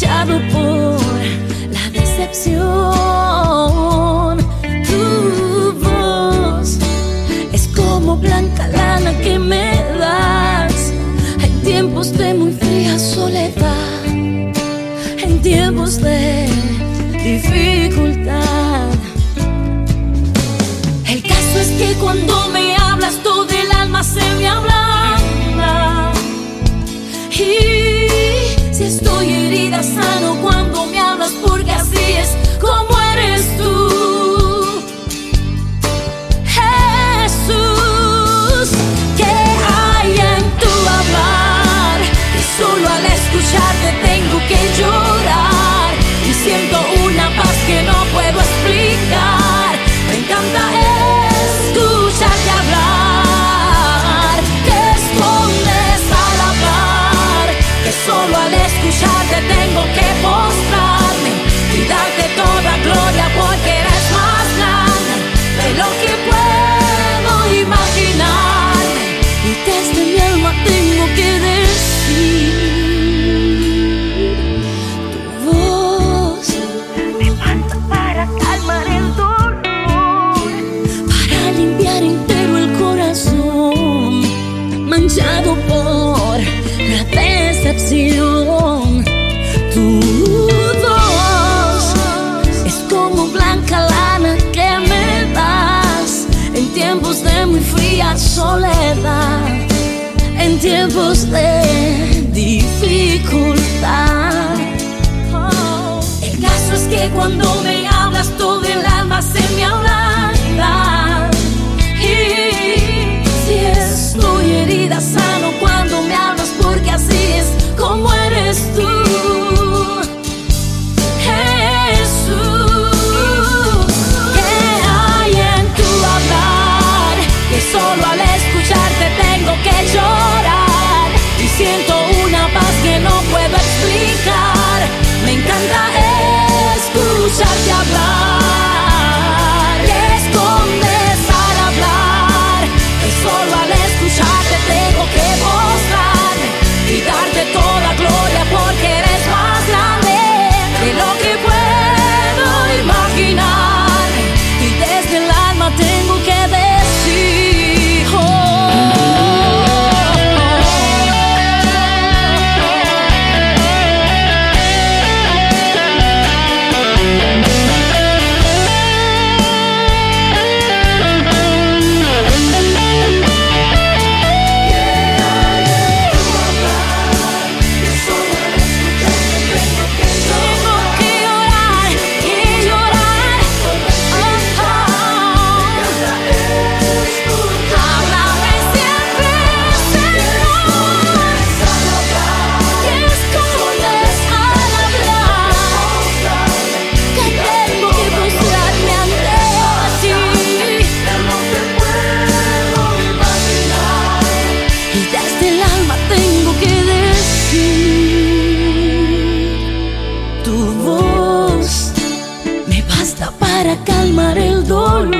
manchado por la decepción. Tu voz es como blanca lana que me das en tiempos de muy fría soledad, en tiempos de dificultad. El caso es que cuando me y si estoy herida sano cuando me hablas porque así es como eres por la decepción. Tu voz es como blanca lana que me das en tiempos de muy fría soledad, en tiempos de dificultad. El caso es que cuando me hablas todo el alma se me ablanda 多远